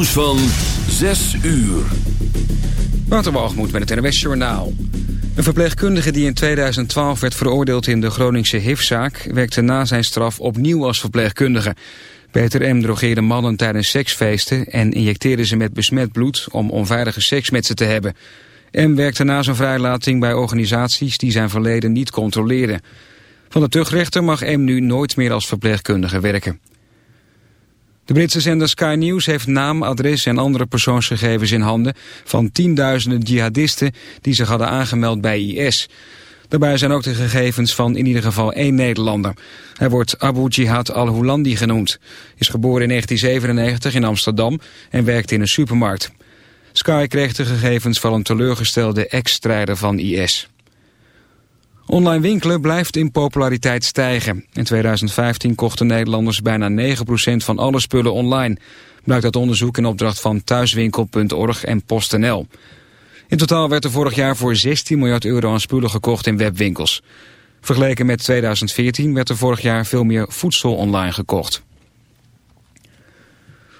Nieuws van 6 uur. Waterwalgemoed met het NWS Journaal. Een verpleegkundige die in 2012 werd veroordeeld in de Groningse HIV-zaak... werkte na zijn straf opnieuw als verpleegkundige. Peter M. drogeerde mannen tijdens seksfeesten... en injecteerde ze met besmet bloed om onveilige seks met ze te hebben. M. werkte na zijn vrijlating bij organisaties die zijn verleden niet controleerden. Van de tuchtrechter mag M. nu nooit meer als verpleegkundige werken. De Britse zender Sky News heeft naam, adres en andere persoonsgegevens in handen van tienduizenden jihadisten die zich hadden aangemeld bij IS. Daarbij zijn ook de gegevens van in ieder geval één Nederlander. Hij wordt Abu Jihad al-Hulandi genoemd. Is geboren in 1997 in Amsterdam en werkt in een supermarkt. Sky kreeg de gegevens van een teleurgestelde ex-strijder van IS. Online winkelen blijft in populariteit stijgen. In 2015 kochten Nederlanders bijna 9% van alle spullen online. Blijkt uit onderzoek in opdracht van thuiswinkel.org en PostNL. In totaal werd er vorig jaar voor 16 miljard euro aan spullen gekocht in webwinkels. Vergeleken met 2014 werd er vorig jaar veel meer voedsel online gekocht.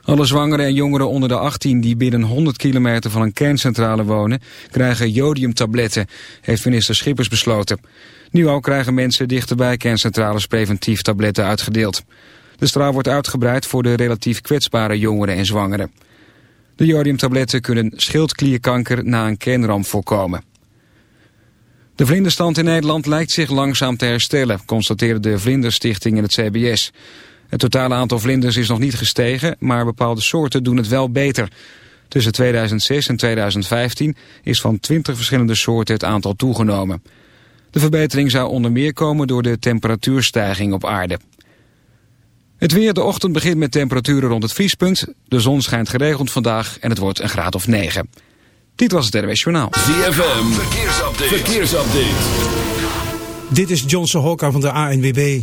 Alle zwangeren en jongeren onder de 18 die binnen 100 kilometer van een kerncentrale wonen... krijgen jodiumtabletten, heeft minister Schippers besloten. Nu al krijgen mensen dichterbij kerncentrales preventief tabletten uitgedeeld. De straal wordt uitgebreid voor de relatief kwetsbare jongeren en zwangeren. De jodiumtabletten kunnen schildklierkanker na een kernramp voorkomen. De vlinderstand in Nederland lijkt zich langzaam te herstellen, constateerde de Vlinderstichting in het CBS. Het totale aantal vlinders is nog niet gestegen, maar bepaalde soorten doen het wel beter. Tussen 2006 en 2015 is van 20 verschillende soorten het aantal toegenomen. De verbetering zou onder meer komen door de temperatuurstijging op aarde. Het weer, de ochtend begint met temperaturen rond het vriespunt. De zon schijnt geregeld vandaag en het wordt een graad of 9. Dit was het RWS Journaal. ZFM, verkeersupdate. verkeersupdate. Dit is Johnson Hokka van de ANWB.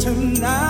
tonight.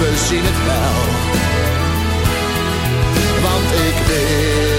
We zien het wel. Want ik wil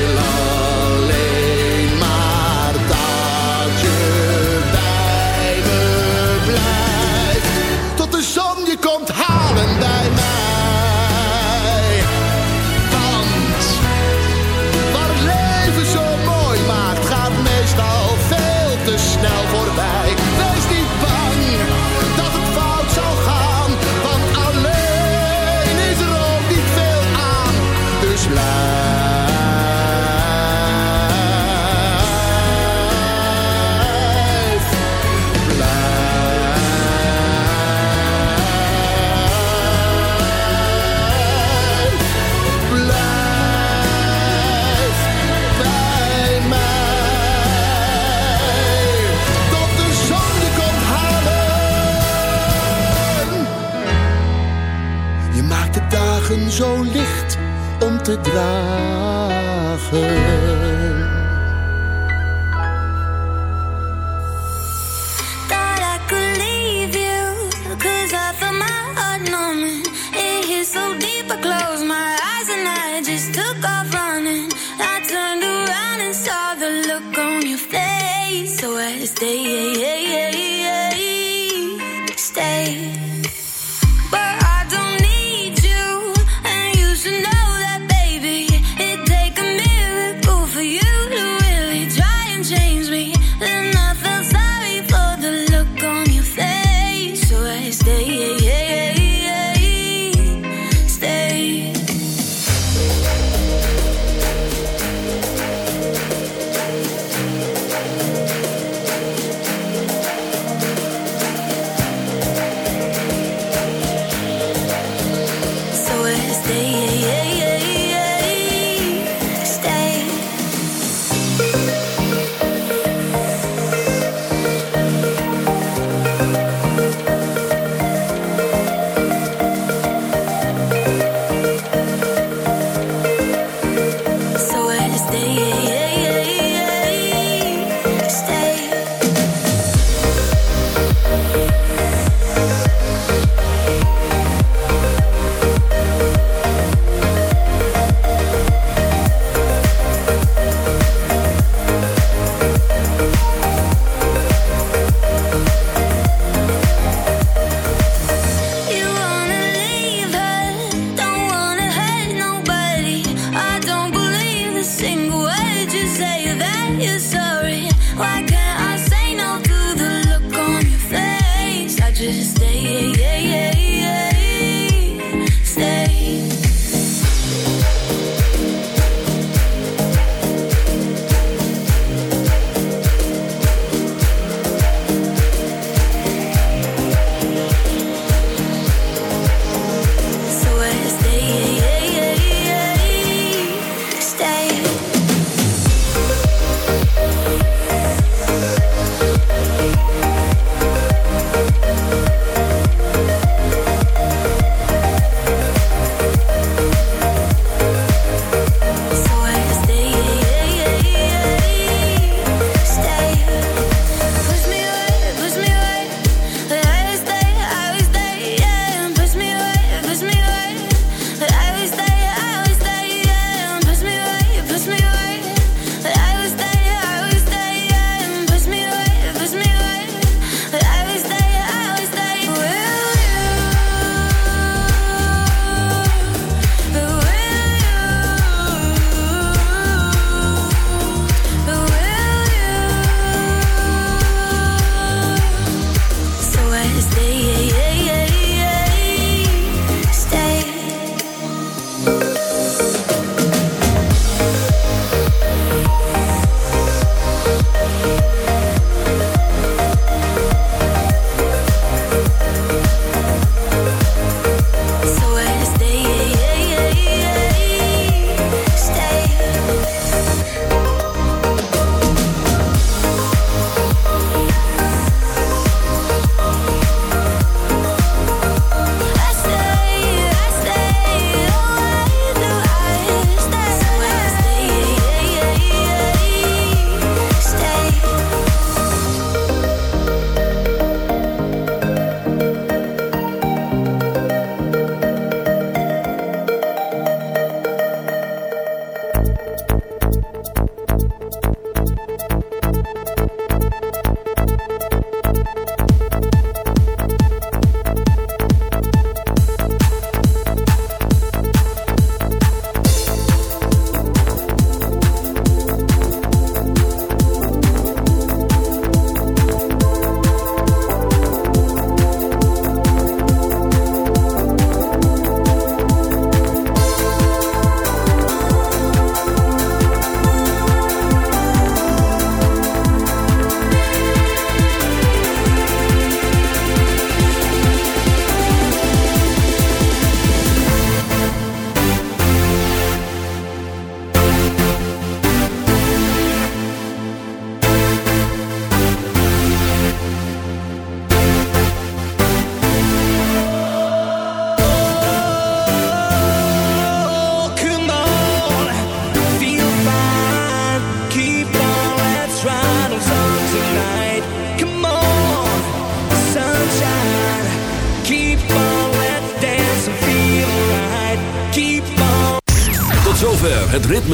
zo licht om te dragen. Thought